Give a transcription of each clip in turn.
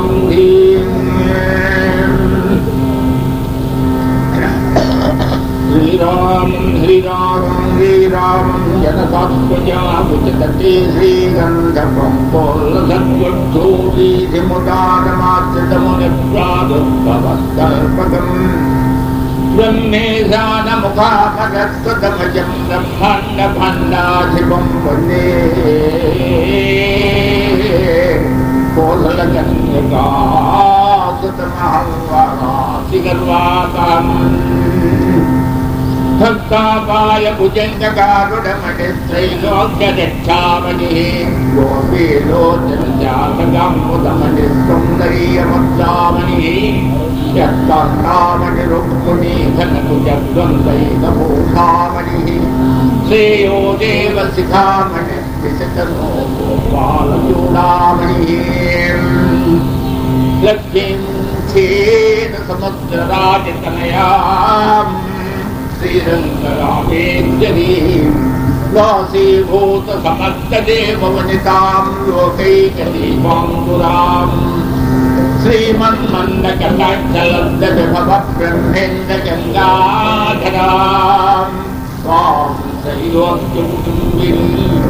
श्रीरामं श्रीरामं श्रीरामं जनकात्मजामुचतटे श्रीगन्धकं पोल्लसद्वद्धूलीधिमुदानमाश्रितमुनिप्रादुर्भवस्तर्पकम् ब्रह्मेशानमुखापदस्वतमजं ब्रह्माण्डभण्डाधिपं वन्दे कोसलकन्यकासुतमहं वरासि गर्वाकम् भक्तापाय भुजङ्गकारुडमणित्रैलोक्यदक्षामणिः गोपीलोचनजातकम्बुदमणिः सौन्दर्यमत्सामणिः यत्कर्णामणिरुक्मुनि घनकुजद्वन्द्वैकभूषामणिः श्रेयो देवशिखामणिः विशतनो गोपालचूडामणिः लक्ष्मीं क्षेन समुद्रराजतनयाम् श्रीरङ्गरामेन्द्री दासीभूत समस्तदेववनितां लोकैकदीपाङ्कुराम् श्रीमन्मन्दकटाक्षलब्धविभवब्रह्मेन्द्रगङ्गाधराम् स्वां त्रैलोक्यकुटुम्बिनीं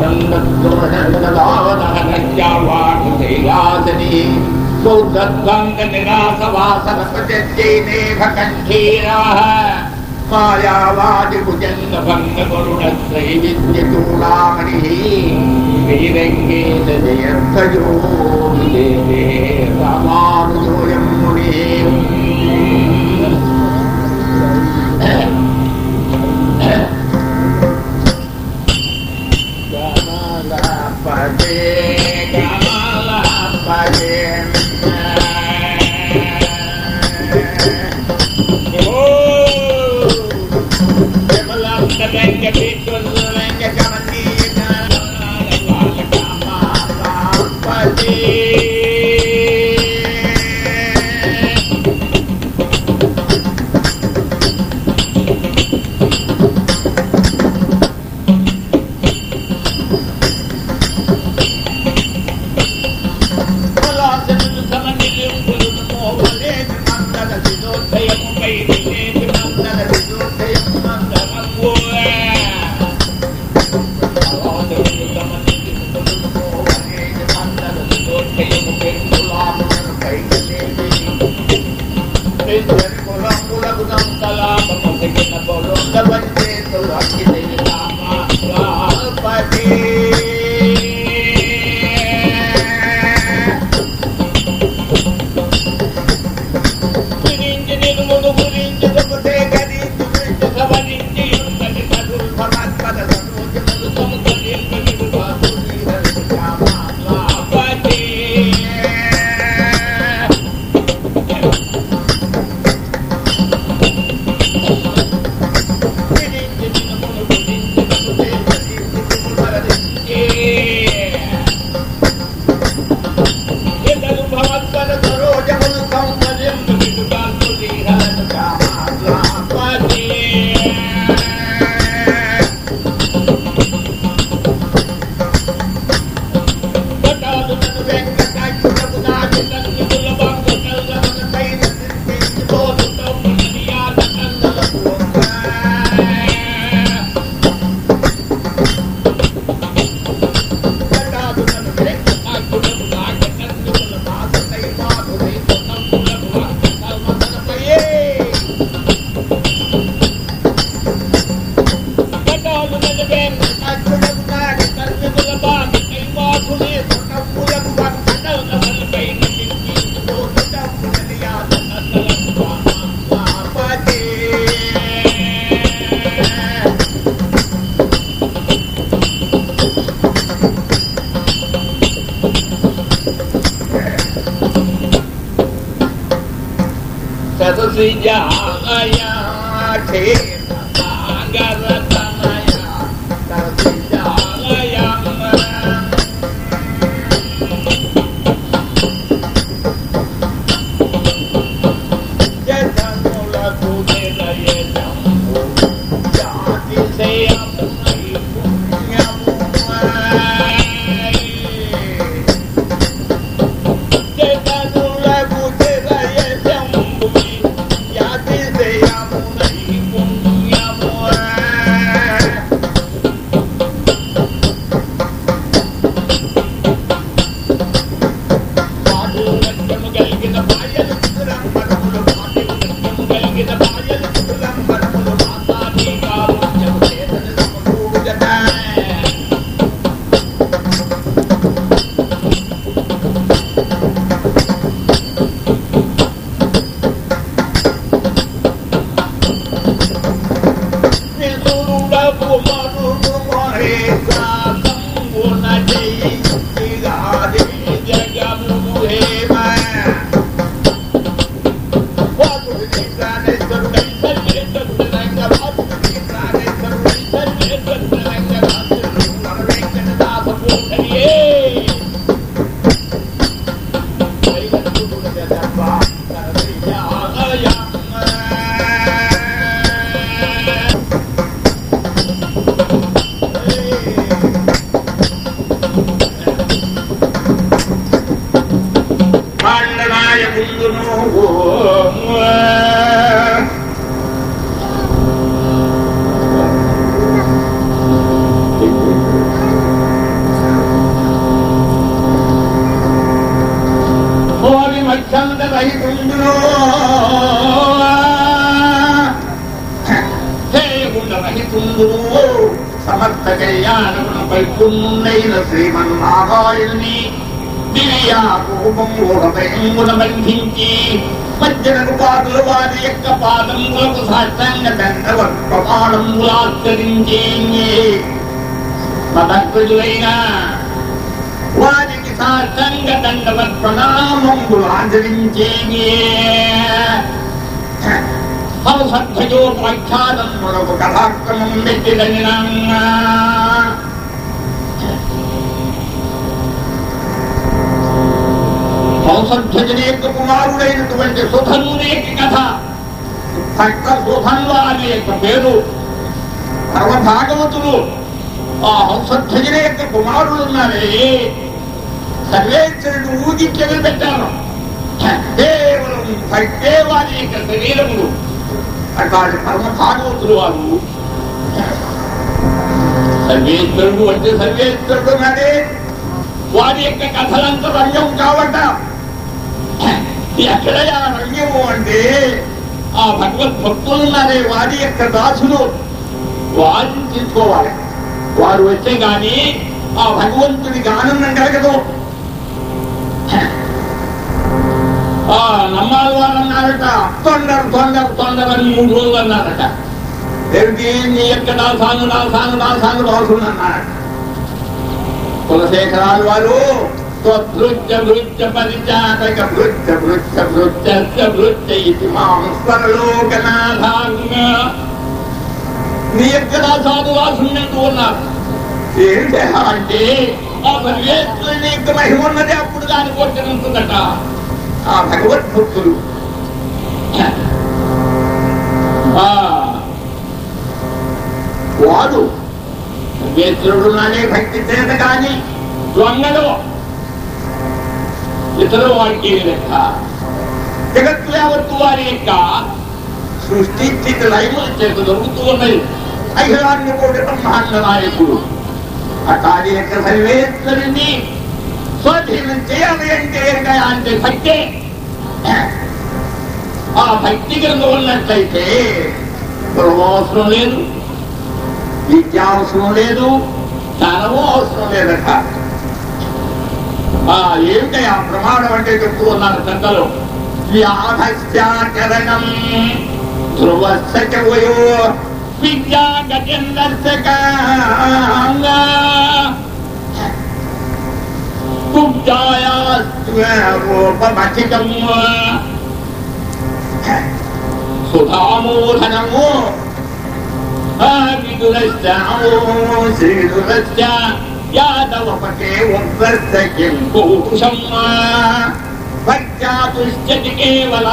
दण्डद्रोणगदावनहनस्यावाकुशैलासनी सौगद्भङ्गनिरासवासनपचत्यैनेभकण्ठीरवः मायावादिभुजङ्गभङ्गवरुणत्रैविद्यचूडामणिः श्रीरङ्गेतजयर्थयो रामानुजोऽयं मुनिः जाया ठीक ఆచరించి మదగ్రజులైన వారికి సాష్టాంగ దండవత్ ప్రణామములు ఆచరించేవి అవసద్ధయో ప్రఖ్యాతం మరొక కథాక్రమం పెట్టిదనినా సంసర్ధజని యొక్క కుమారుడైనటువంటి సుధనుని యొక్క కథ. భక్త సుధన్ వారి యొక్క పేరు సర్వభాగవతులు ఆ హంసధ్వజుల యొక్క కుమారులు ఉన్నారే సర్వేశ్వరుడు ఊగించగలు పెట్టారు కేవలం పట్టే వారి యొక్క శరీరములు. అట్లాంటి పరమ భాగవతులు వారు. సర్వేశ్వరుడు అంటే సర్వేశ్వరుడు ఉన్నాడే. వారి యొక్క కథలంతా రంగం కావట. ఎక్కడయా రంగము అంటే ఆ భగవద్ భక్తులు ఉన్నారే వారి యొక్క దాసులు. వారిని తీసుకోవాలి వారు వచ్చే గాని ఆ భగవంతుడికి ఆనందం కలగదు ఆ నమ్మాలి వారు అన్నారట. తొందర తొందర తొందర అని మూడు రోజులు అన్నారట. ఏమిటి? నీ యొక్క నాలుగు దాసాను దాసాను దాసులు అన్నారట. కులశేఖరాలు వారు స్వభృత్య భృత్య పరిచారక భృత్య భృత్య భృత్య భృత్య ఇది మాం స్వరలోకనాథాంగ నీ యొక్క దాసాను దాసున్నట్టు ఉన్నారు ఏంటి అంటే ఆ సర్వేశ్వరుని యొక్క మహిమ ఉన్నది అప్పుడు దాని కొట్టినంటుందట ఆ భగవద్భక్తులు. ఆ వాడు సర్వేశ్వరుడు నానే భక్తి చేత కానీ దొంగలు ఇతరు వాడికి లెక్క? జగత్తు యావత్తు వారి యొక్క సృష్టి స్థితి లయముల చేత దొరుకుతూ ఉన్నాయి అఖిలాన్ని కోటి బ్రహ్మాండ నాయకుడు అట్లాది యొక్క సర్వేశ్వరుని స్వాధీనం చేయాలి అంటే అంటే భక్తే. ఆ భక్తి కనుక ఉన్నట్లయితే కులము అవసరం లేదు విద్య అవసరం లేదు ధనము అవసరం లేదట. ఆ ఏమిటయా ప్రమాణం అంటే చెప్తూ ఉన్నారు పెద్దలు. వ్యాధశ్చాచరణం ధ్రువశకవయో విద్యా വിജ്ഞാനത്തിൽ കുബ്ജായാപമഠിതം സുധാമൂഢനമോ യാദവപേ ഒബ്ബർത്തം കൂഷം വജ്ജാതുശ്ചതി കേവല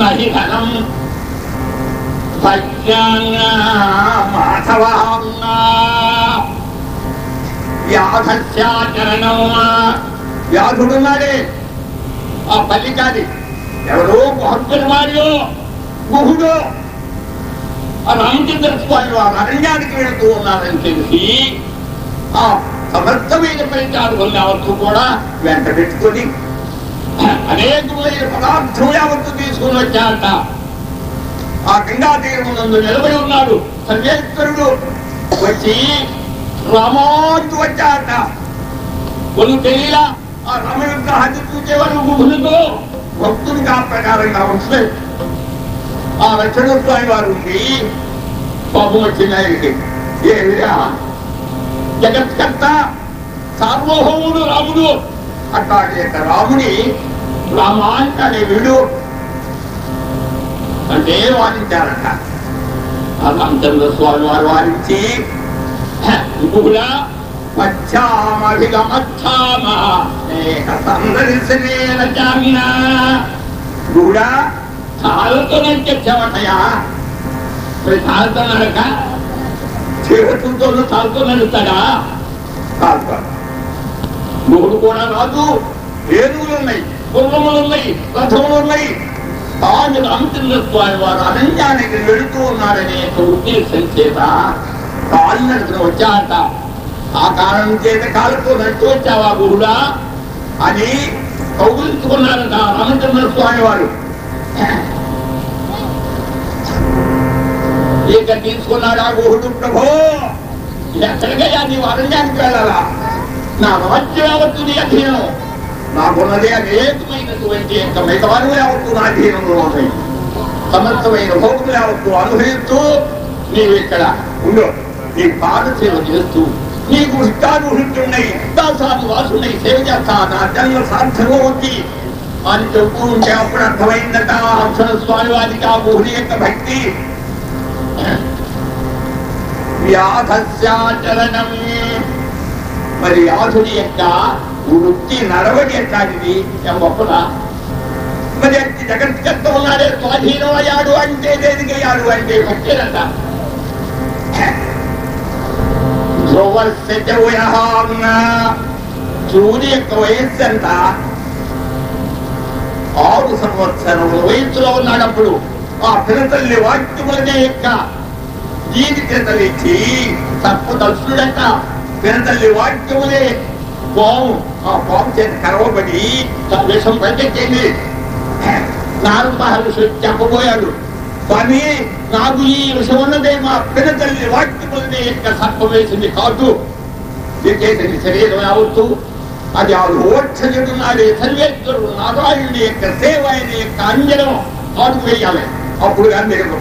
ഹരിധനം వ్యాధస్యాచరణం వ్యాధుడున్నాడే ఆ పల్లి పల్లికాది ఎవరో మహత్తుని వాడియో గుహుడో ఆ రామచంద్ర స్వామి వారు అరణ్యానికి వెళుతూ ఉన్నారని తెలిసి ఆ సమర్థమైన పరిచారులు యావత్తు కూడా వెంట పెట్టుకొని అనేకమైన పదార్థం యావత్తు తీసుకుని వచ్చారట. ఆ గంగా తీరమునందు నిలబడి ఉన్నాడు. సర్వేశ్వరుడు వచ్చి రామాంతు వచ్చాట కొన్ని తెలియలా ఆ రామ విగ్రహాన్ని చూసేవారు గుహులతో భక్తుడికి ఆ ప్రకారంగా వస్తే ఆ రక్షణ స్వామి వారు ఉండి పాపం వచ్చిన ఆయనకి ఏమిరా? జగత్కర్త సార్వభౌముడు రాముడు. అట్లాంటి రాముడి రాముని అనే వీడు అంటే వాదించారట? ఆ రామచంద్ర స్వామి వారు వారించి కూడా వచ్చామభిగమచ్చామ ఏక సందర్శనేన చామినా కూడా తాళతోనే తెచ్చావటయా మరి నడక చేతులతో తాళతో నడుస్తాడా కాదు మూడు కూడా రాదు ఏనుగులు ఉన్నాయి గుర్రములు ఉన్నాయి రథములు ఉన్నాయి. తాను రామచంద్ర స్వామి వారు అరణ్యానికి వెళుతూ ఉన్నారనే ఉద్దేశం చేత కాళ్ళు వచ్చాట ఆ కారణం చేత కాళ్ళతో నడిచి వచ్చావా గురుడా అని కౌగులించుకున్నారట రామచంద్ర స్వామి వారు. ఇక తీసుకున్నాడా గుహుడు ప్రభో? ఎక్కడికయ్యా నీ అరణ్యానికి వెళ్ళాలా? నా రాజ్యం నీ అధీనం. నాకున్నది అనేకమైనటువంటి యొక్క మిగవారు యావత్తు నా అధీనంలో ఉన్నాయి సమర్థమైన భోగులు యావత్తు అనుభవిస్తూ నీవు ఇక్కడ ఉండు. నీ పాద సేవ చేస్తూ నీకు ఇష్టానుభూతున్నాయి దాసాది వాసున్నాయి సేవ చేస్తా. నా జన్మ సార్థకమవుద్ది అని చెప్తూ ఉంటే అప్పుడు అర్థమైందట. అక్షర స్వామి వారికి ఆ గుహుడి యొక్క భక్తి. వ్యాధస్యాచరణం. మరి వ్యాధుడి యొక్క వృత్తి నడవడి ఎట్లాంటిది? ఏం గొప్పదా? మరి అతి జగత్కర్త ఉన్నాడే స్వాధీనం అయ్యాడు అంటే దేనికయ్యాడు అంటే భక్తిరంట సూర్య యొక్క వయస్సు ఎంత? ఆరు సంవత్సరముల. వయస్సులో ఉన్నాడప్పుడు ఆ పిల్లతల్లి వాక్యములనే యొక్క దీని చేతలిచ్చి తప్పు దర్శుడంట పిల్లతల్లి వాక్యములే పాము ఆ పాము చేత కరవబడి తన విషం బయటెక్కింది నారద మహర్షి చెప్పబోయాడు స్వామి నాకు ఈ విషయం ఉన్నదే మా పిల్లతల్లి వాక్యములనే యొక్క సర్పం వేసింది కాదు చేసిన శరీరం యావత్తు అది ఆ ఓక్షజుడున్నాడే సర్వేశ్వరుడు నారాయణుడి యొక్క సేవ ఆయన యొక్క అంజనం అడుగు వేయాలి అప్పుడు కానీ మీరు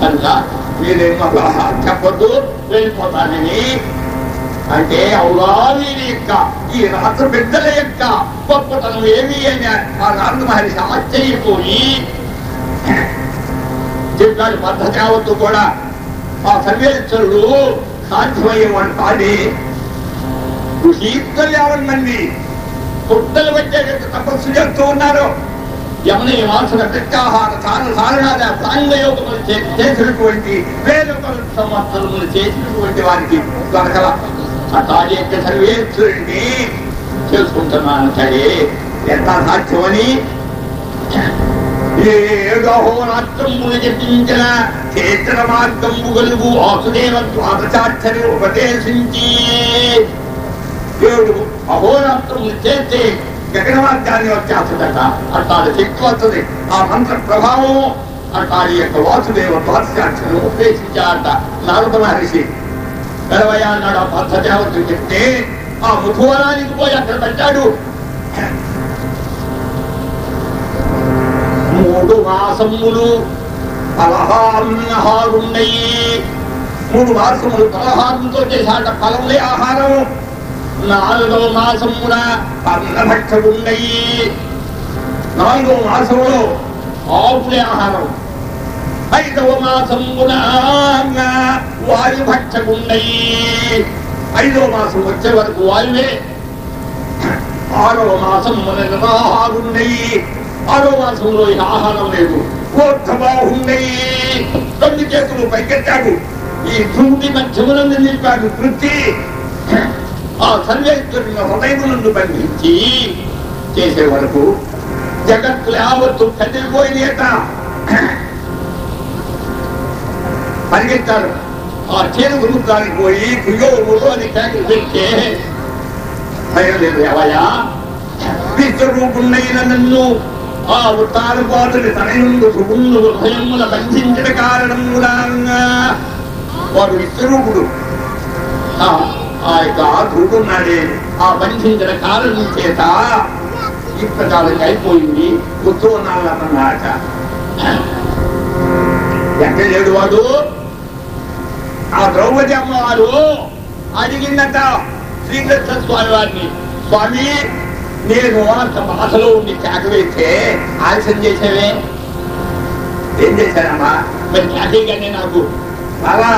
కనుక మీరేం చెప్పొద్దు వెళ్ళిపోతానని అంటే అవునా యొక్క ఈ రాత్రి బిడ్డల యొక్క గొప్పతనం ఏమి అని ఆ నారద మహర్షి ఆశ్చర్యపోయి చెప్పాడు పద్ధతి అవద్దు కూడా. ఆ సర్వేశ్వరుడు సాధ్యమయ్యేవాడు కాదే ఋషీత్తులు యావన్ మంది పుట్టలు పెట్టే తపస్సు చేస్తూ ఉన్నారు. యమున వాసన ప్రత్యాహార తాను సాధనాద సాంగయోగములు చేసినటువంటి వేల సంవత్సరములు చేసినటువంటి వారికి దొరకల అట్లాగే యొక్క సర్వేశ్వరుడిని చేసుకుంటున్నాను సరే ఎంత సాధ్యమని? ఏదోహోరాత్రములు జపించిన క్షేత్ర మార్గము కలుగు వాసుదేవ ద్వాదశాక్షరి ఉపదేశించి. ఏడు అహోరాత్రములు చేస్తే గగన మార్గాన్ని వచ్చేస్తుందట. అట్లాంటి శక్తి వస్తుంది. ఆ మంత్ర ప్రభావం అట్లాంటి యొక్క వాసుదేవ ద్వాదశాక్షరి ఉపదేశించారట నారద మహర్షి. ఇరవై అన్నాడు ఆ చెప్తే ఆ ముఖువరానికి పోయి అక్కడ పెట్టాడు. మూడు మాసములు పలహారున్నాయి మూడు మాసములు పలహారంతో చేశాట ఫలములే ఆహారం. నాలుగవ మాసమున అన్నభక్షలున్నాయి నాలుగో మాసములో ఆవులే ఆహారం. ఐదవ మాసమున వారి భక్షకుండయి ఐదో మాసం వచ్చే వరకు వాయువే. ఆరో మాసం మన నిరాహారుండయి ఆరో మాసంలో ఆహారం లేదు. కోర్ధబాహుండయి రెండు చేతులు పైకెత్తాడు ఈ ధృతి మధ్యమునందు నిలిపాడు కృతి ఆ సర్వేశ్వరుని హృదయములను బంధించి చేసే వరకు జగత్తు యావత్తు కదిలిపోయిన పరిగెత్తారు. ఆ చేను గురుద్దానికి పోయి కుయ్యో ముడు అని కేకలు పెడితే లేదు ఎవయా విశ్వరూపుణ్ణైన నన్ను ఆ ఉత్తారపాతుని తనయుండు సుగుండు హృదయముల బంధించిన కారణములా వాడు విశ్వరూపుడు. ఆ యొక్క ధ్రువుడున్నాడే ఆ బంధించిన కారణం చేత ఈ ప్రకారంగా అయిపోయింది. గుర్తు ఉన్నాళ్ళన్నమాట ఎక్కడ లేడు వాడు? ఆ ద్రౌపది అమ్మవారు అడిగిందట శ్రీకృష్ణ స్వామి వారిని స్వామి నేను అంత బాధలో ఉండి కేక వేస్తే ఆలస్యం చేసేవే? ఏం చేశానమ్మా? మరి కేకగానే నాకు బాగా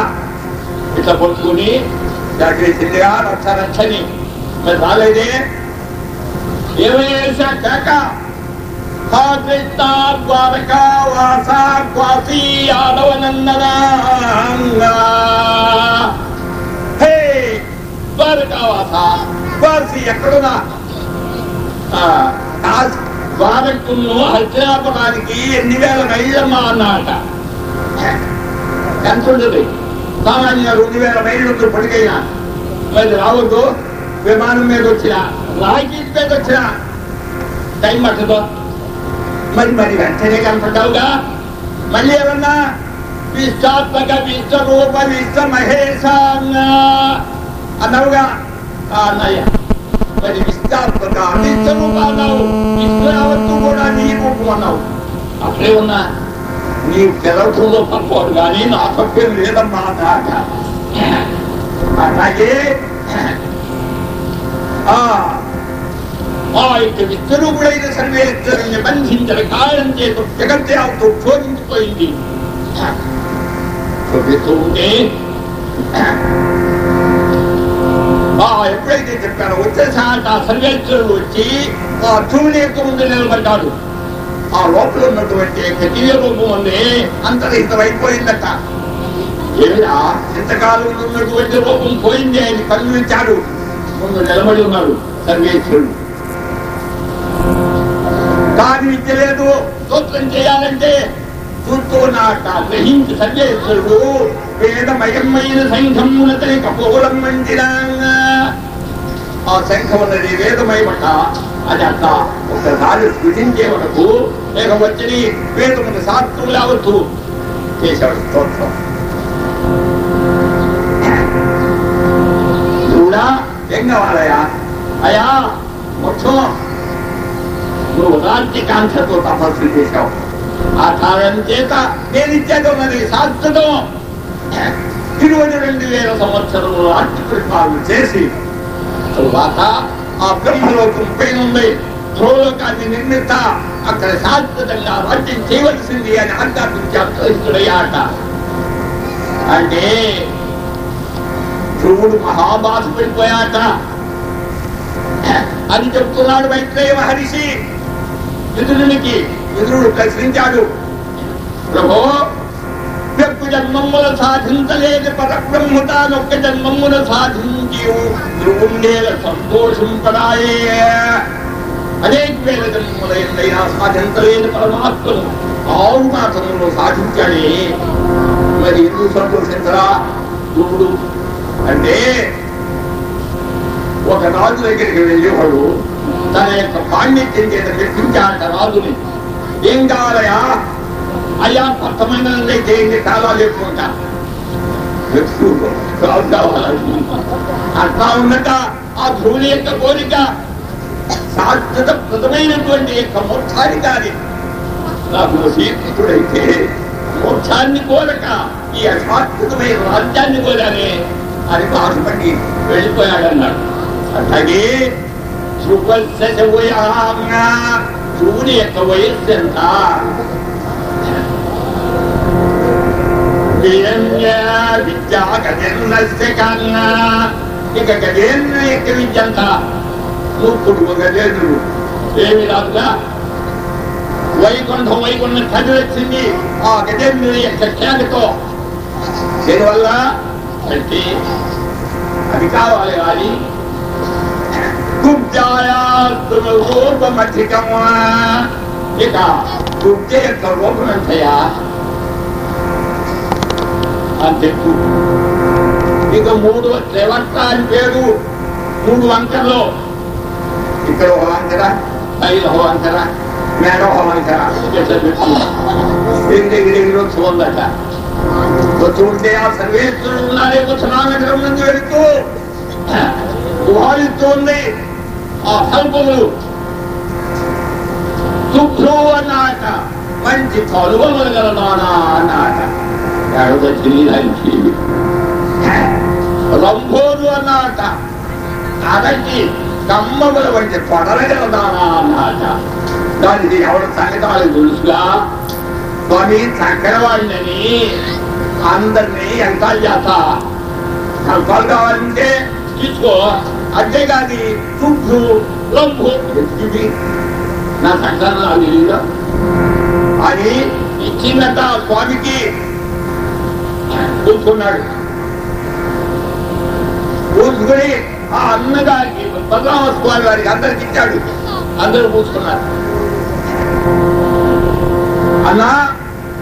ఇట్లా పట్టుకుని కేక వేసిందిగా రక్ష రక్షని మరి రాలేదే? ఏమేసా కేక? హా ద్వారకా వాస క్వాసి యాదవ హే ద్వారకా వాస క్వాసి ఎక్కడున్నా ద్వారకును హస్తినాపురానికి ఎన్ని వేల మైళ్ళమ్మా అన్నాట ఎంత ఉండదు సామాన్యంగా రెండు వేల మైళ్ళు ఉంటుంది పడికైనా మరి రావద్దు విమానం మీద వచ్చిన రాకెట్ మీద వచ్చిన టైం పట్టదు మరి మరి వెంటనే కనపడ్డావుగా మళ్ళీ ఏమన్నా? విశ్వాత్మక విశ్వరూప విశ్వ మహేశ అన్నావుగా? ఆ అన్నయ్య. మరి విశ్వాత్మక విశ్వరూప అన్నావు. విశ్వయావత్తు కూడా నీ రూపం అన్నావు. అక్కడే ఉన్నా. నీ తెలవటంలో తప్పవాడు కానీ నా తప్పేం లేదమ్మా దాక అలాగే ఆ ఆ యొక్క విశ్వరూపుడైన సర్వేశ్వరుని బంధించిన కారణం చేత జగత్యాలతో క్షోభించిపోయింది క్షోభిస్తూ ఉంటే ఎప్పుడైతే చెప్పారో వచ్చేసాట ఆ సర్వేశ్వరుడు వచ్చి ఆ అర్జునుడి యొక్క ముందు నిలబడ్డాడు. ఆ లోపల ఉన్నటువంటి దివ్య రూపం ఉంది అంతర్హితం అయిపోయిందట ఏమిరా? ఇంతకాలం ఉన్నటువంటి రూపం పోయింది అని కన్వించాడు ముందు నిలబడి ఉన్నాడు సర్వేశ్వరుడు. కాని విద్య లేదు స్తోత్రం చేయాలంటే చూస్తూ నాట గ్రహించి సర్వేశ్వరుడు వేదమయమైన శంఖమునతని కపోలం మంచిరాంగా ఆ శంఖం ఉన్నది వేదమయమట అది అట్లా ఒకసారి సృజించే వరకు లేక వచ్చి వేదమును సాత్తులు లేవచ్చు చేశాడు స్తోత్రం. ఏం కావాలయ్యా అయ్యా మొత్తం నువ్వు రాజ్యకాంక్షతో తపస్సు చేశావు ఆ కారణం చేత నేను ఇచ్చేది ఉన్నది శాశ్వతం ఇరవై రెండు వేల సంవత్సరములు అర్థకృష్ణాలు చేసి తరువాత ఆ బ్రహ్మలోకం పైన ఉంది. ధ్రువలోకాన్ని నిర్మిత అక్కడ శాశ్వతంగా రాజ్యం చేయవలసింది అని ఆధ్యాత్మిక అంటే ధ్రువుడు మహాబాధ పడిపోయాట అని చెప్తున్నాడు మైత్రేయ మహర్షి. విదురునికి విదురుడు ప్రశ్నించాడు. ప్రభో యొక్క జన్మముల సాధించలేదు పరబ్రహ్మ తానొక్క జన్మమున సాధించి ధ్రువుండేల సంతోషింపడాయే. అనేక వేల జన్మముల ఎంతైనా సాధించలేని పరమాత్మను ఆరు మాసంలో సాధించాడే. మరి ఎందుకు సంతోషించరా? ధ్రువుడు అంటే ఒక రాజు దగ్గరికి వెళ్ళేవాడు. తన యొక్క పాండిత్యం చేత మెప్పించాట రాజుని. ఏం కావాలయా అయ్యా కొత్తమైన చేయండి కాలాలు చెప్పుకుంటా అట్లా ఉన్నట ఆ ధ్రువుని యొక్క కోరిక శాశ్వత ప్రదమైనటువంటి యొక్క మోక్షాన్ని కాని నాకు శ్రీకృష్ణుడైతే మోక్షాన్ని కోరక ఈ అశాశ్వతమైన రాజ్యాన్ని కోరానే అని బాధపడి వెళ్ళిపోయాడన్నాడు. అట్లాగే శివుని యొక్క వయస్సు ఎంత? వీరన్య విద్యా గజేంద్రస్య కన్నా ఇక గజేంద్ర యొక్క విద్య అంత నువ్వు పుట్టుకు గజేంద్రుడు. ఏమి రాదుగా? వైకుంఠం వైకుంఠం కది వచ్చింది ఆ గజేంద్రుని యొక్క ఖ్యాతితో దీనివల్ల? అంటే అది కావాలి కానీ రూపమధికమా? ఇక గుప్త యొక్క రూపం ఎంతయా అని చెప్పు ఇక మూడు త్రివర్త అని పేరు. మూడు వంకరలో. ఇక్కడ ఒక వంకర పైన ఒక వంకర మేడ ఒక వంకర. ఇట్లా పెట్టు ఎగిరెగిరి చూడదట వస్తుంటే ఆ సర్వేశ్వరుడు ఉన్నారే నాగరం నుండి వెళుతూ. ఉంది కల్పములు శుభ్రు అన్నాట మంచి కలువలు గలదానా అన్నాట. ఎడద తెలియడానికి రంభోలు అన్నాట. అదకి కమ్మముల వంటి పొడలగలదానా అన్నాట. దానికి ఎవరు సంగతాలు తెలుసుగా? స్వామి చక్రవాడిని అందరినీ ఎంత చేత కల్పాలు కావాలంటే తీసుకో. అంతేగాని చుట్టూ రంభు ఇది నా సంకలనం నాకు తెలియదా అని ఇచ్చిందట స్వామికి కూర్చున్నాడు. కూర్చుకుని ఆ అన్నగారికి బలరామ స్వామి వారికి అందరికి ఇచ్చాడు. అందరూ కూర్చున్నారు. అన్నా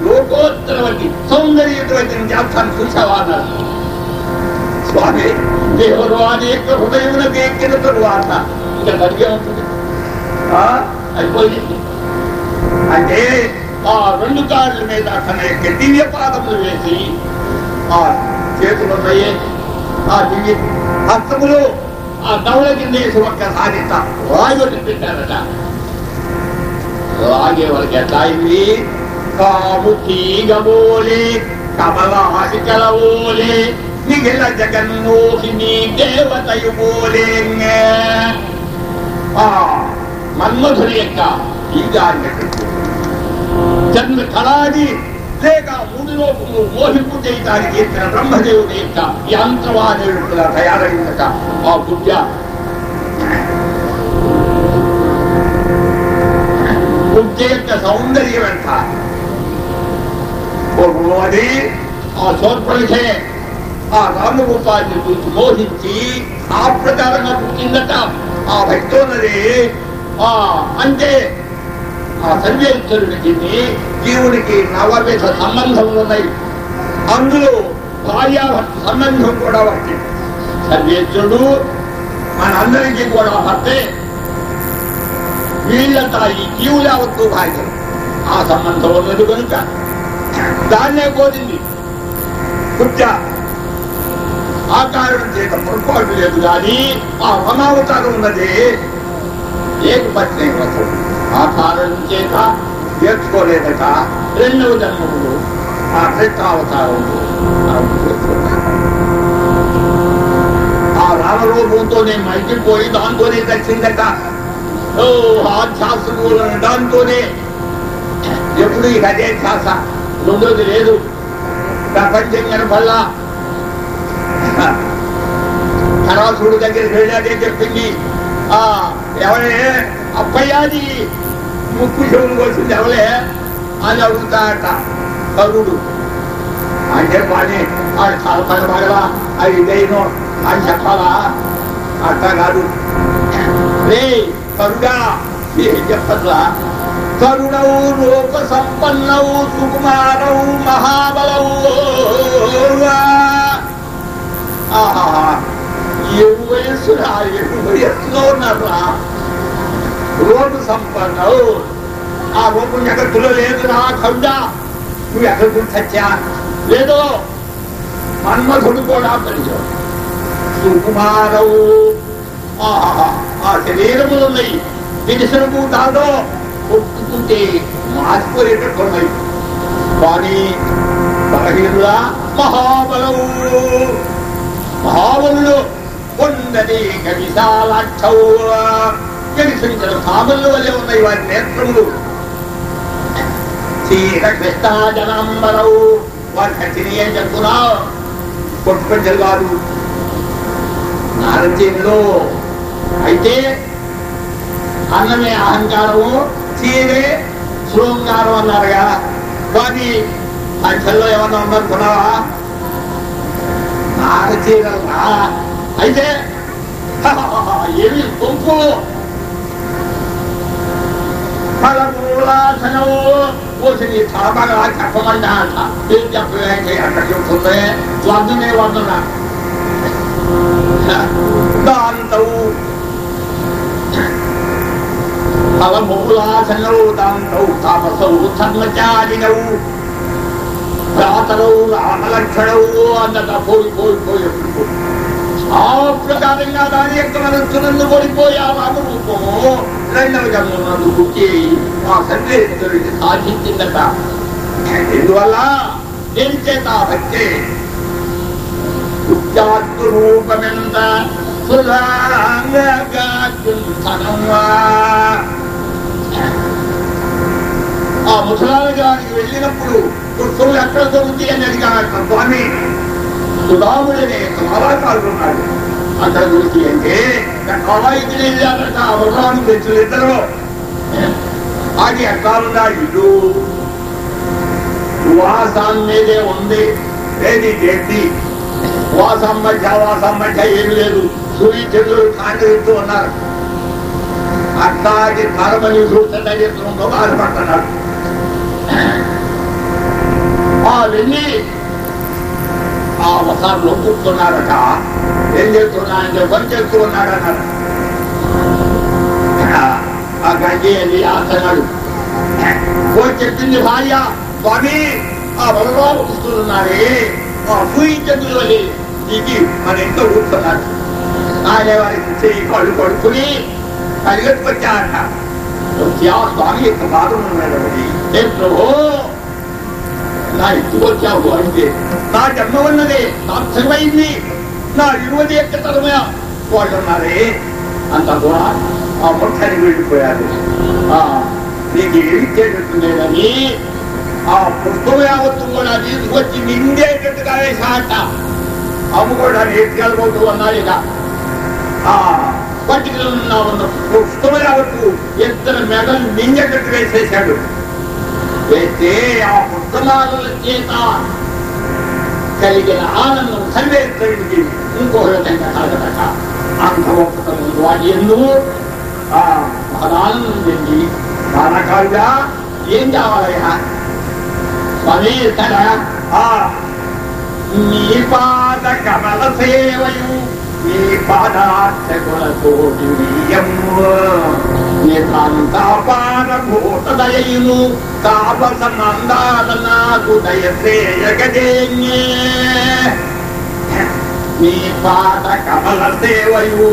లోకోత్తరవతి సౌందర్యవతి చేస్తాను చూసావా అన్నారు స్వామి దేవుడు వారి యొక్క హృదయమునకు ఎక్కిన తరువాత ఇంకా కలిగే ఉంటుంది. అయిపోయింది. అంటే ఆ రెండు కాళ్ళ మీద తన యొక్క దివ్య పాదములు వేసి ఆ చేతులు ఉన్నాయే ఆ దివ్య హస్తములు ఆ దవల కింద వేసి ఒక్కసారి రాయొట్టి పెట్టారట. రాగే వాళ్ళకి ఎట్లా అయింది? కాము తీగబోలే కమలాసికలవోలే నిగిల జగన్మోహిని దేవతయు బోలే ఆ మన్మధుని యొక్క ఈగ జన్మ కళాది లేక మూడు లోకము మోహింపు చేయడానికి ఇచ్చిన బ్రహ్మదేవుని యొక్క యంత్రవాదేవుడుగా తయారైందట ఆ బుద్ధ బుద్ధ యొక్క సౌందర్యం ఎంత అది ఆ శోర్పణికే ఆ రామగోపాల్ని గురించి మోహించి ఆ ప్రకారంగా పుట్టిందట. ఆ భక్తున్నది ఆ అంటే ఆ సర్వేశ్వరుడికి జీవుడికి నవవిధ సంబంధములు ఉన్నాయి. అందులో భార్యాభర్త సంబంధం కూడా ఒకటి సర్వేశ్వరుడు మనందరికీ కూడా భర్తే. వీళ్ళంతా ఈ జీవులు అవత్తు భార్యలు. ఆ సంబంధం ఉన్నది కనుక దాన్నే కోరింది పుట్ట ఆ కారణం చేత పొరపాటు లేదు కానీ ఆ వనావతారం ఉన్నది. ఏకపత్ని వ్రతం ఆ కారణం చేత నేర్చుకోలేదట. రెండవ జన్మములు ఆ కృష్ణావతారంలో ఆ రామరూపంతో నేను మైకిపోయి దాంతోనే దక్కిందట ఓ ఆ దాంతోనే. ఎప్పుడు ఇక అదే ధ్యాస? రెండోది లేదు. ప్రపంచం కనపల్లా కరాసుడు దగ్గరికి వెళ్ళాడే చెప్పింది ఆ ఎవరే అప్పయ్యాది ముక్కు చెవులు కోసింది ఎవలే అని అడుగుతాడట కరుడు అంటే పని ఆడు చాలా పని పగలా అది ఇదేనో అని చెప్పాలా అట్లా కాదు రే కరుడా ఏం చెప్పట్లా కరుణవు లోక సంపన్నవు సుకుమారవు మహాబలవు ఏడు వయస్సు రా ఏడు వయస్సులో ఉన్నారా రోడ్డు సంపన్న ఆ రోడ్డు జగత్తులో లేదురా రా నువ్వు ఎక్కడ గుర్తొచ్చా లేదో. మన్మధుడు కూడా పరిచయం సుకుమారవు. ఆ శరీరములు ఉన్నాయి. దిశనము దాదో ఒప్పుకుంటే మాసిపోయేటట్టున్నాయి కానీ బలహీనుడా మహాబలవు. భావములు ఉన్నది విశాలాక్షవు వెలిసించిన కాముల వలె ఉన్నాయి వారి నేత్రములు? చీర వారి కచ్చిని ఏం చెప్తున్నావు కొట్టుకొచ్చారు గారు నారచీరలో అయితే అన్నమే అహంకారము చీరే శృంగారం అన్నారుగా. కానీ సంఖ్యలో ఏమన్నా ఉందనుకున్నావా? 나지는다 아, 이제 예비 공포 바라보라 사나오 무엇이 사망을 한 작품을 나한다 인자 그에게 약간 좋던데 완전해 완전하 난다우 바라보라 사나오 난다우 다바서우 참가자리나우 రాతరవు రామలక్షణవు అన్నట పోయి పోయి పోయి ఆ ప్రకారంగా దాని యొక్క మనస్సునందు పడిపోయి ఆ రామరూపము రెండవ జన్మనందు పుట్టి ఆ సందేశుడికి సాధించిందట. ఎందువల్ల? నేను చేత భక్తే ఉద్యాత్తు రూపమెంత సులాంగనమ్మా ఆ ముసలాల గారికి వెళ్ళినప్పుడు పుష్పములు ఎక్కడ దొరుకుతాయి అని అడిగాడు స్వామి సుధాముడనే కళాకారుడు ఉన్నాడు. అక్కడ గురించి అంటే కళాయికి వెళ్ళారట అవసరాన్ని తెచ్చిన ఇద్దరు. అది ఎట్లా ఉందా ఇల్లు? వాసం మీదే ఉంది. ఏది గడ్డి? వాసం మధ్య వాసం మధ్య ఏమి లేదు. సూర్య చంద్రుడు కాంతిస్తూ ఉన్నారు. అట్లాగే ధర్మని చూస్తుంటే చెప్తుందో బాధపడుతున్నాడు ఆ వెళ్ళి ఆ అవసరంలో కూర్చున్నారట. ఏం చేస్తున్నాయని పని చేస్తూ ఉన్నాడన్నారు. ఆ గంజి వెళ్ళి ఆసనాడు పోయి చెప్పింది భార్య స్వామి ఆ బలరాము కూర్చున్నారే ఆ సూయించందులు వెళ్ళి ఇది మన ఇంట్లో కూర్చున్నాడు ఆయన వారికి చెయ్యి కళ్ళు కొడుకుని పరిగెత్తుకొచ్చారట. వచ్చి ఆ స్వామి యొక్క బాధ ఉన్నాడు ఏ నా ఇంటికి అంటే నా జన్మ ఉన్నదే సార్థకమైంది నా ఇరువది యొక్క వాళ్ళు ఉన్నారే అంత కూడా ఆ మొట్టని వెళ్ళిపోయారు నీకు ఏమి ఆ పుష్పం యావత్తు కూడా తీసుకొచ్చి నిండేటట్టుగా వేసాట అమ్ముకోవడానికి కూడా నేర్చుకెళ్ళబోతూ ఇక పట్టికలో ఉన్న యావత్తు ఇద్దరు మెడలు నిండేటట్టు వేసేశాడు. వేస్తే ఆ పుస్తమాల చేత కలిగిన ఆనందం సర్వేశ్వరుడికి ఇంకో విధంగా కలగదట. అంత ఒక్కటం వాటి ఎందు ఆ ఆనందం చెంది రకాలుగా ఏం కావాలయ్యా? స్వామి ఇక్కడ ఆ నీ పాద కమల సేవయు ఈ పాదార్థకులతోటి నేతాంతాపారభూతదయను తాపస నందాల నాకు దయసేయగజేన్యే నీ పాద కమల సేవయు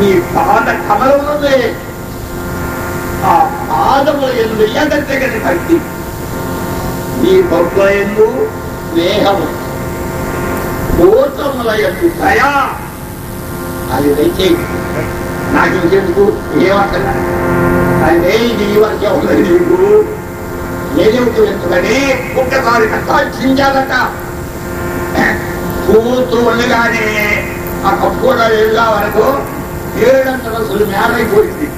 నీ పాద కమలములే ఆ పాదముల ఎందు ఎగతగని భక్తి. నీ బొబ్బ ఎందు స్నేహము. కోటముల యొక్క దయా. అది దయచేయి. నాకు ఇంకెందుకు ఏమంటున్నా అదే నీ వరకే ఉన్నది నీకు ఏదేమిటి ఎందుకని ఒక్కసారి సాక్షించాలట చూస్తూ ఉండగానే ఆ కప్పుకోట వెళ్ళా వరకు ఏడంతల అసలు మేరైపోయింది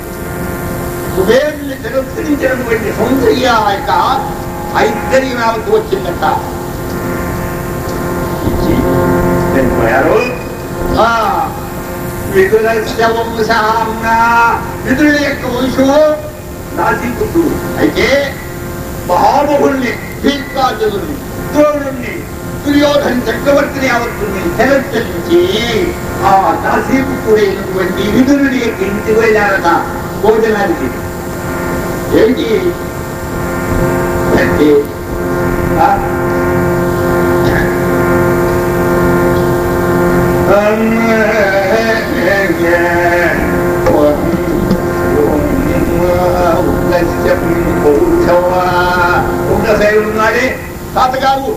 కుబేరుని తిరస్కరించినటువంటి సౌందర్య యొక్క ఐశ్వర్యం యావత్తు వచ్చిందట. వెళ్ళిపోయారు. ఆ యొక్క వంశము నాశించుడు అయితే మహామహుల్ని భీష్మార్జునుల్ని ద్రోణుణ్ణి దుర్యోధన చక్రవర్తిని యావత్తుని తిరస్కరించి ఆ నాశీపుడైనటువంటి విదురుని యొక్క ఇంటికి వెళ్ళారట భోజనానికి. ఏంటి అంటే ఉన్నాడే తాతగారు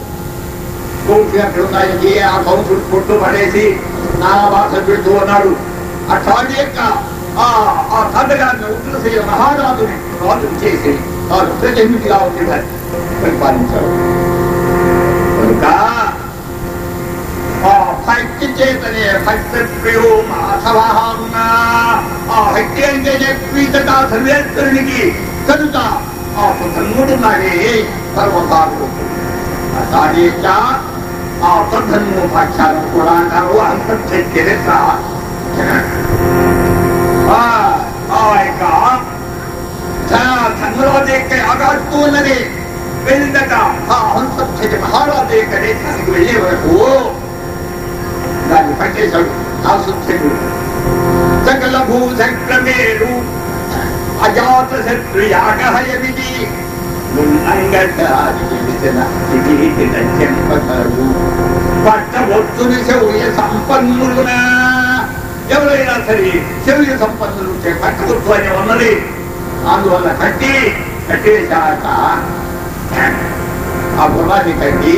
కౌన్సి అక్కడ ఉన్నాయి ఆ కౌన్సిల్ కొట్టు పడేసి నానా భాష పెడుతూ ఉన్నాడు అట్లాంటి యొక్క ఆ ఆ తాతగారిని ఉత్తరశైల మహారాజుని రాజు చేసి తాను ప్రజెంట్గా ఉండి పరిపాలించాడు కనుక ఆ భక్తి చేతనే భక్తి ప్రియో మాధవహన్న ఆ భక్తి అంటేనే ప్రీతట సర్వేశ్వరునికి కనుక ఆ ప్రధన్ముడున్నాడే సర్వసారు అట్లాగే ఆ ప్రధన్ము భాష్యాలు కూడా అంటారు అంతర్చరిత్ర ఆ యొక్క ధర్మరాజు యొక్క ఆగాడుతూ ఉన్నది వెళ్ళదట ఆ హంసక్షతి మహారాజు యొక్క దేశానికి వెళ్ళే వరకు దాన్ని పట్టేశాడు ఆ సుక్షుడు సకల భూసక్రమేరు అజాత శత్రు యాగహయమిది పట్టబొత్తుని శౌర్య సంపన్నులునా. ఎవరైనా సరే శౌర్య సంపన్నులు ఉంటే అని ఉన్నది. అందువల్ల కట్టి కట్టేశాక ఆ గుర్రాన్ని కట్టి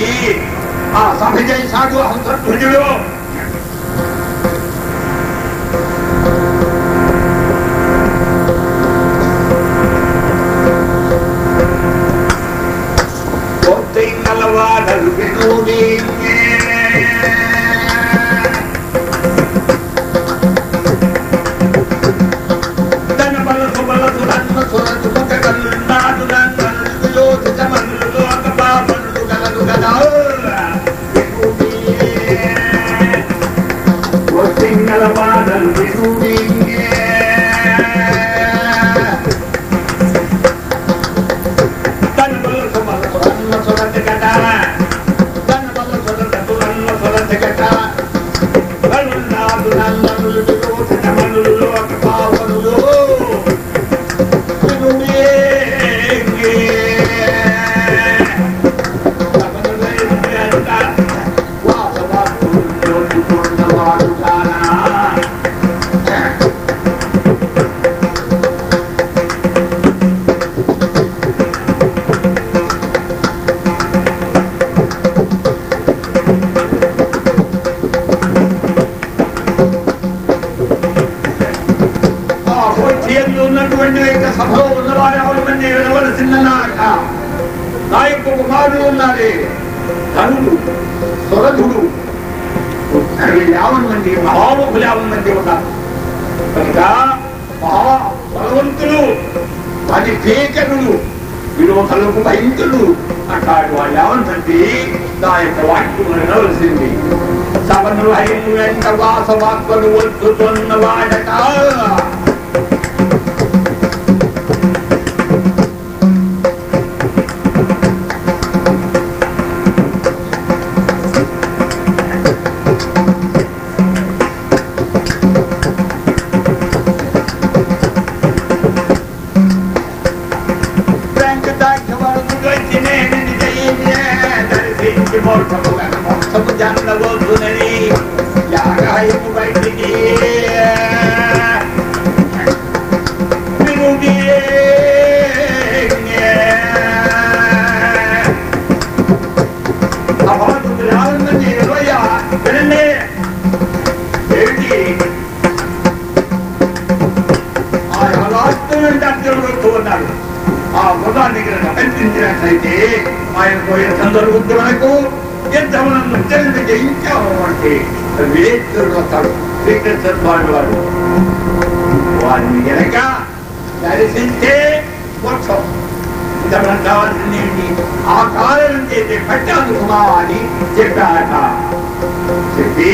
ఆ సభ చేశాడు హంసధ్వజుడు வாழல் விடுமே Thank you. విరోధులకు భయంతులు అట్లాంటి వాళ్ళు ఏమంటే నా యొక్క వాక్యం వినవలసింది. సవను హైను వెంట వద్దుతున్న వాడట ఉన్నారు ఆ మృగాన్ని కల్పించినట్లయితే ఆయన పోయిన సందర్భం మనకు యుద్ధములను తెలివి జయించాము అంటే వేస్తుడు వస్తాడు శ్రీకృష్ణ స్వామి వారు వారిని గనక దర్శించే మోక్షం ఇంకా కావాల్సింది ఏంటి ఆ కారణం పెట్టాలి పట్టాలు అని చెప్పాట చెప్పి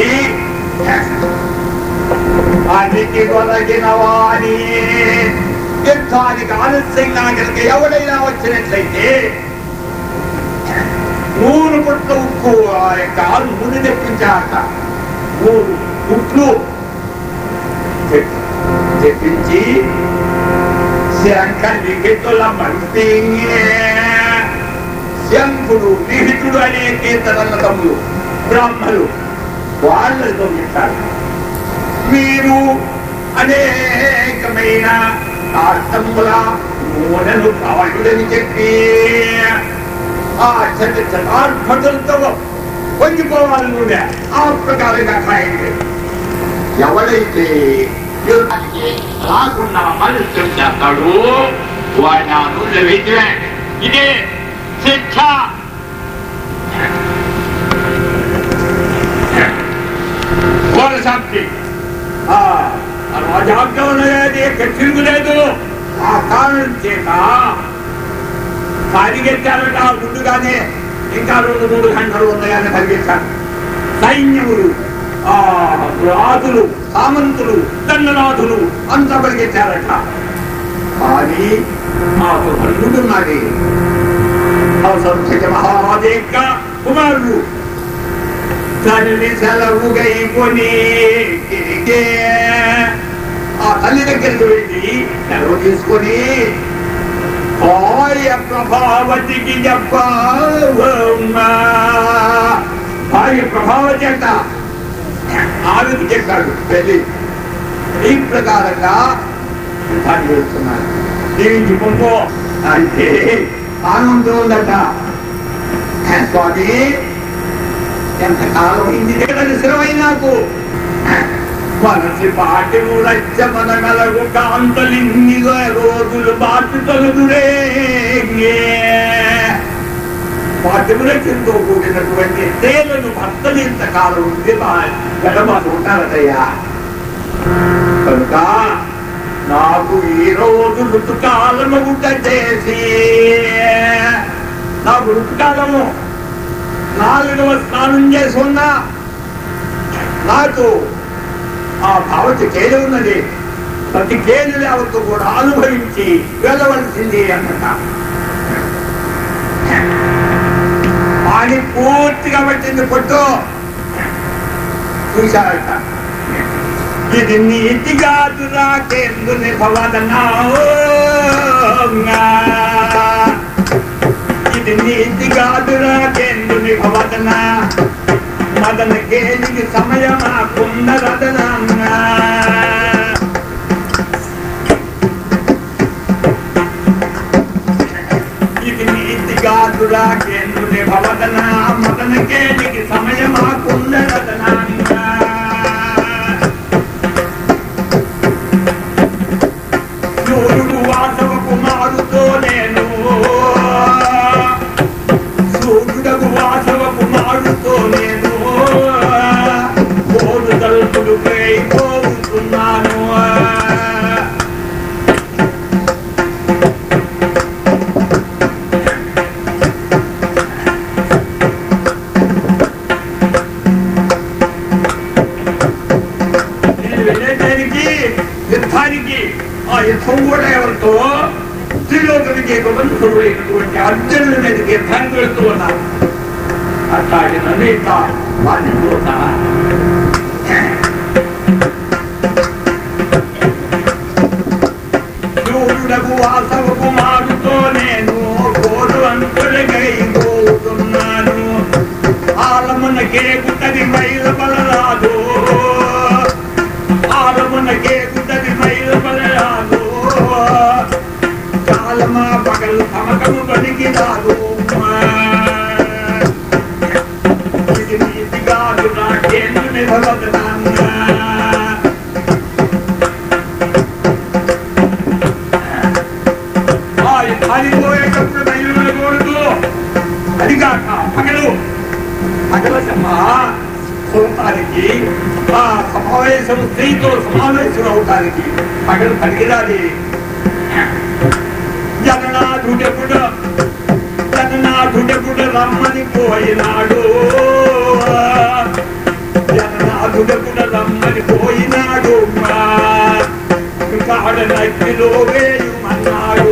వారికి కొలగిన వారి యుద్ధానికి ఆలస్యంగా కనుక ఎవడైనా వచ్చినట్లయితే మూడు పుట్ల ఉక్కు ఆ యొక్క ఆరు ముందు తెప్పించాక మూడు పుట్లు తెప్పించి శంఖ లిఖితుల మంతి శంఖుడు నిహితుడు అనే కీర్తనల తమ్ముడు బ్రాహ్మలు వాళ్ళతో చెప్పారు. మీరు అనేకమైన అర్థముల మూలను కావాలని చెప్పి ఆ చెడ్డ చటార్భటులతో పొంగిపోవాలి నువ్వే ఆ ప్రకారంగా కాయండి ఎవడైతే యుద్ధానికి రాకుండా మనుషులు చేస్తాడు వాడిని ఆ నూనె వేయటమే ఇదే శిక్ష ఘోర శాంతి ఆ రాజాజ్ఞ ఉన్నది ఎక్కడ తిరుగులేదు ఆ కారణం చేత పరిగెత్తారట ముందుగానే ఇంకా రెండు మూడు గంటలు ఉన్నాయని పరిగెత్తారు సైన్యములు ఆ రాజులు సామంతులు దండనాథులు అంతా పరిగెత్తారట కానీ మాకు హనుడున్నది ఆ సంస్కృతి మహారాజు యొక్క కుమారుడు తల్లి సెలవుగై కొని తిరిగే ఆ తల్లి దగ్గరికి వెళ్ళి నెలవు తీసుకొని భార్య ప్రభావతికి చెప్పమ్మా భార్య ప్రభావతి అంట ఆమెకు చెప్పాడు పెళ్ళి ఈ ప్రకారంగా యుద్ధాన్ని చేస్తున్నాడు దీనికి ముందు అంటే ఆనందం ఉందట. స్వామి ఎంతకాలం అయింది? దగ్గర శిరవై నాకు? మనసి పాటలు రచ్చమన మెలగు కాంతలిన్నిగా రోజులు బాటు తొలగురే పాఠములతో కూడినటువంటి తేలను భర్తలు ఇంతకాలం ఉంది గడమాలు ఉంటారటయ్యా కనుక నాకు ఈ రోజు ఋతుకాలము గుట్ట చేసి నాకు ఋతుకాలము నాలుగవ స్నానం చేసి నాకు ఆ భావతి కేలి ఉన్నది ప్రతి కేలు లేవత్తు కూడా అనుభవించి వెళ్ళవలసింది అన్నట పాని పూర్తిగా పట్టింది పొట్టు. చూశారట. ఇది నీతిగా దురాకేందు నిభవదనా ఇది నీతిగా దురాకేందు నిభవదనా మదన కేలికి సమయమా కుందరదనా ఇది నీతిగా దురాకేందు నిభవదనా మదన కేలికి సమయమా కుందరదనా సూర్యుడు వాసవ కుమారుతో సమావేశం స్త్రీతో సమావేశం అవటానికి పగలు పనికిరాది రమ్మని పోయినాడు జగన్నాథుడెప్పుడు రమ్మని పోయినాడు కాడ నక్కిలో వేయుమన్నాడు.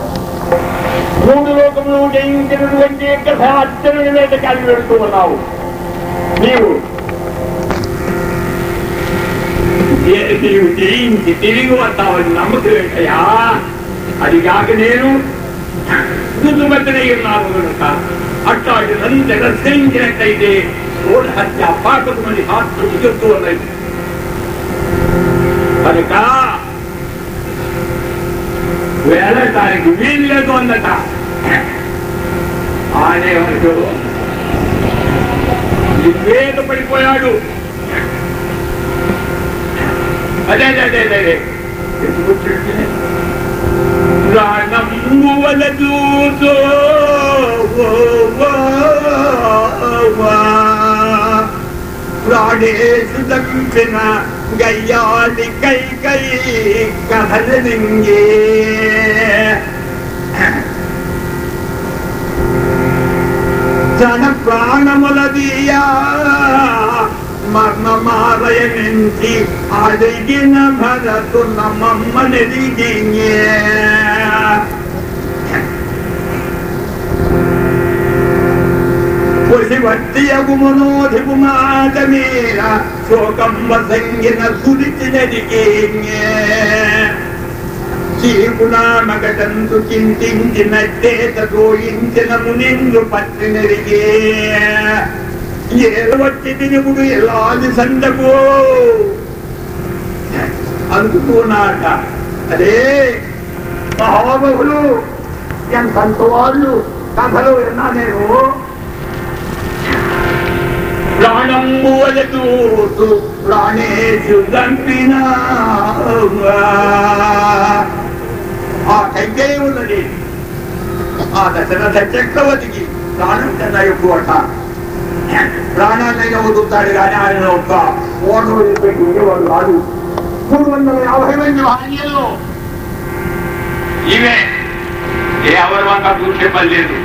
మూడు లోకములు జయించినటువంటి యొక్క అత్యనుడి మీద కలిగి వెళ్తూ ఉన్నావు. నీవు. నీవు జయించి తిరిగి వస్తావని నమ్మకం ఏంటయ్యా? అది కాక నేను రుజుమతినై ఉన్నాను కనుక అట్లాంటి నన్ను తిరస్కరించినట్లయితే రోడ్ హత్య పాకమని హాస్పిటల్ చెప్తూ ఉన్నది. కనుక వెళ్ళటానికి వీలు లేదు అందట ఆయన వరకు నిర్వేద పడిపోయాడు. అదే అదే అదే అదే ఎందుకు వచ్చింది? ప్రాణేశు దంపిన గయ్యాలి కై కై కథలింగే జన ప్రాణములదీయా మర్ణమాలయ నుంచి అడిగిన భరతు నమ్మమ్మ పులివత్తియగు మనోధిపు మాట మీర శోకం వసంగిన సురిచినదిగే చీకులా మగటంతు చింతించినట్టే తోయించిన మునిందు పట్టినరిగే. ఏలు ఏలవచ్చి తిరుగుడు ఎలాది సందకో. అనుకున్నాట అదే మహాబహులు ఎంత వాళ్ళు కథలు విన్నా నేను ప్రాణంబు వలతూతు ప్రాణేషు దంపిన ఆ కైకేయి ఉన్నది ఆ దశరథ చక్రవర్తికి ప్రాణం కన్నా ఎక్కువట ప్రాణాన్ని వదులుతాడు కానీ ఆయన ఒక ఓటలు పెట్టి ఉండేవాడు కాదు. మూడు వందల యాభై మంది భార్యలు ఇవే. ఏ అవరవంగా చూసే పని లేదు.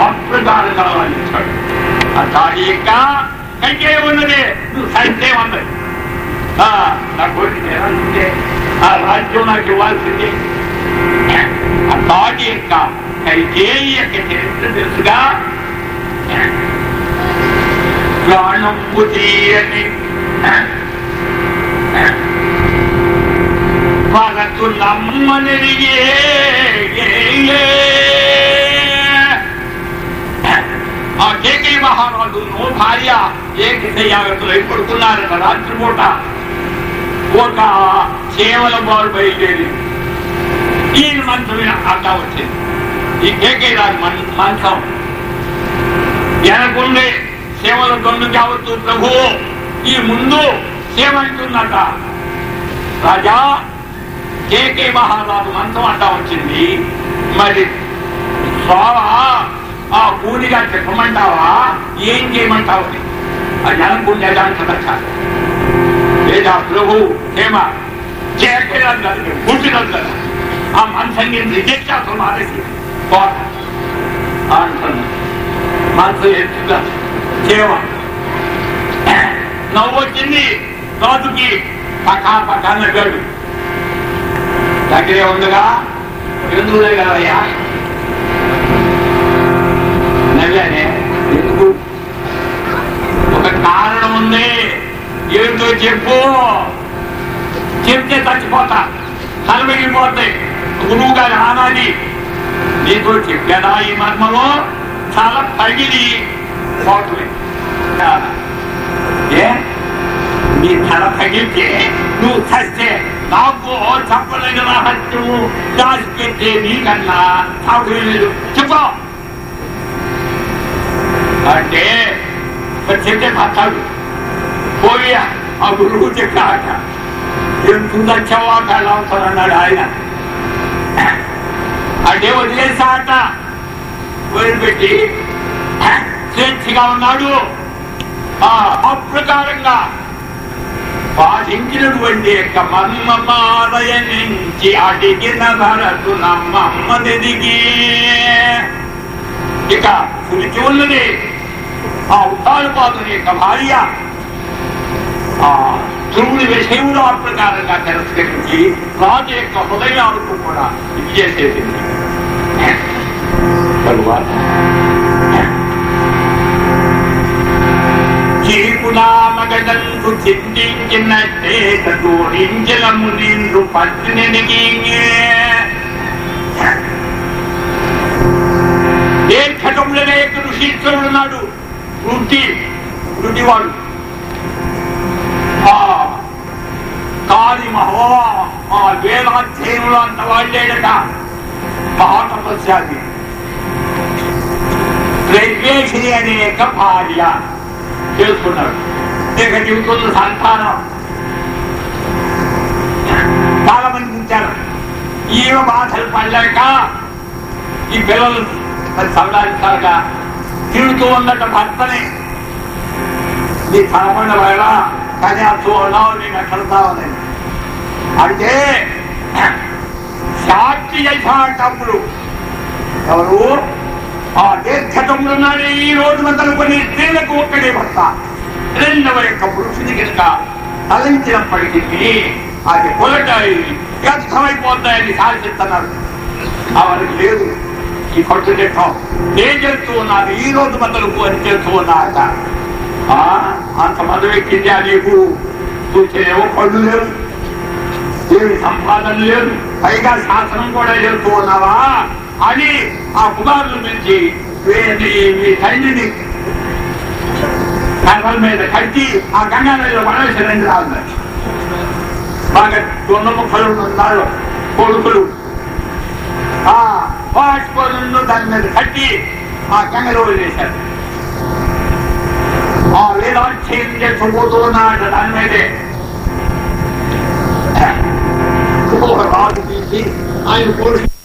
ఆత్మదానం కావాలిచ్చాడు ఆ ఇంకా కంటే ఉన్నది. నువ్వు సంటే ఉన్నది. ఆ, నా కోరిక నేనంటే ఆ రాజ్యం నాకు ఇవ్వాల్సింది. ఆ తాడి యొక్క కైకేయి యొక్క చరిత్ర తెలుసుగా. ప్రాణం తీయని మనకు నమ్మనిదిగే ఆ కేకే మహారాజు నో భార్య ఏకి సయ్యాగతులు పడుకున్నారట రాత్రిపూట ఒక కేవలం వారు బయలుదేరి ఈయన మంత్రమైన అడ్డా వచ్చింది. ఈ కేకే రాజు మంత్రం మంచం వెనకుండే సేవల దొంగ కావచ్చు ప్రభు ఈ ముందు సేవ రాజా కేకే మహారాజు మంత్రం అడ్డా వచ్చింది. మరి స్వావ ఆ కూలిగా చెప్పమంటావా? ఏం చేయమంటావు? అది అనుకుంటే దాంట్లో లేదా ప్రభు హేమ చేకరందరూ పుట్టినందరూ ఆ మనసంగి రిజెక్ట్ మారేసి అంటున్నాను మనసు ఎత్తుగా చేవ నవ్వు వచ్చింది రాజుకి పకా పకా నవ్వాడు దగ్గరే ఉందిగా? ఎందుకు కదయ్యా? వెళ్ళానే ఎందుకు? ఒక కారణం ఉంది. ఏంటో చెప్పు. చెప్తే చచ్చిపోతా. తలమిగిపోతాయి గురువు గారి ఆనాది. నీతో చెప్పాడా ఈ మర్మలో చాలా పగిలి పోతుంది. ఏ? నీ తల పగిలితే నువ్వు చస్తే నాకు చెప్పలేని రహస్యము దాచిపెట్టే నీకన్నా చావు లేదు. చెప్పు. అంటే మరి చెప్తే పట్టాడు పోయా ఆ గురువు చెప్పాక ఎందుకు వచ్చావా కళావుతారన్నాడు ఆయన. అంటే వదిలేసాట వదిలిపెట్టి స్వేచ్ఛగా ఉన్నాడు. ఆ ప్రకారంగా బాధించినటువంటి యొక్క మర్మమాలయ నుంచి అడిగిన ధరకు నమ్మమ్మదిగి ఇక పులికి ఉన్నది. ఆ ఉత్తానపాదుని యొక్క భార్య ఆ ధ్రువుని విషయంలో ఆ ప్రకారంగా తిరస్కరించి రాజు యొక్క హృదయాలకు కూడా ఇది చేసేసింది తరువాత చీకునామగడంకు చింతించినట్టే తోడించలము నిండు పట్టినడిగి ఏ ఘటంలోనే ఋషీశ్వరుడు నాడు వృత్తి వృత్తివాడు. ఆ కాది మహో ఆ వేదాధ్యయనులు అంత వాళ్ళేడట మహాతపస్యాది రైవేషి అనేక భార్య చేసుకున్నాడు ఇక జీవితంలో సంతానం. చాలా మంది ఉంచారు ఈమె బాధలు పడలేక ఈ పిల్లలు మరి సంపాదించాక తిరుగుతూ ఉన్నట్టు భర్తని నీ కనపడిన వేళ కానీ ఆ చూడవు నేను ఎక్కడతావని అంటే సాక్షి చేసినప్పుడు ఎవరు? ఆ దీర్ఘటంలో ఈ రోజు మొదలుకొని స్త్రీలకు ఒక్కడే భర్త రెండవ యొక్క పురుషుని కనుక తలంచినప్పటికీ అది కొలటాయి వ్యర్థమైపోతాయని సాధిస్తున్నారు అవరికి లేదు. ఈ కొట్టు తిట్టం ఏం చేస్తూ ఉన్నారు ఈ రోజు మొదలుకు అని చేస్తూ ఉన్నారట అంత మధు ఎక్కింది నీకు? చూసేవో పళ్ళు లేవు. ఏమి సంపాదన లేదు పైగా శాసనం కూడా చేస్తూ ఉన్నావా? అని ఆ కుమారుల నుంచి మీ తండ్రిని కర్రల మీద కట్టి ఆ గంగా నదిలో పడవేసి రెండు రాళ్ళు. బాగా దొంగ ముక్కలు ఉన్నారు కొడుకులు. ఆ దాని మీద కట్టి ఆ గంగలో వదిలేశాడు ఆ వేదాధ్యయనం చేసుకుపోతూ ఉన్నాడు దాని మీదే రాజు తీసి ఆయన పురుషుడు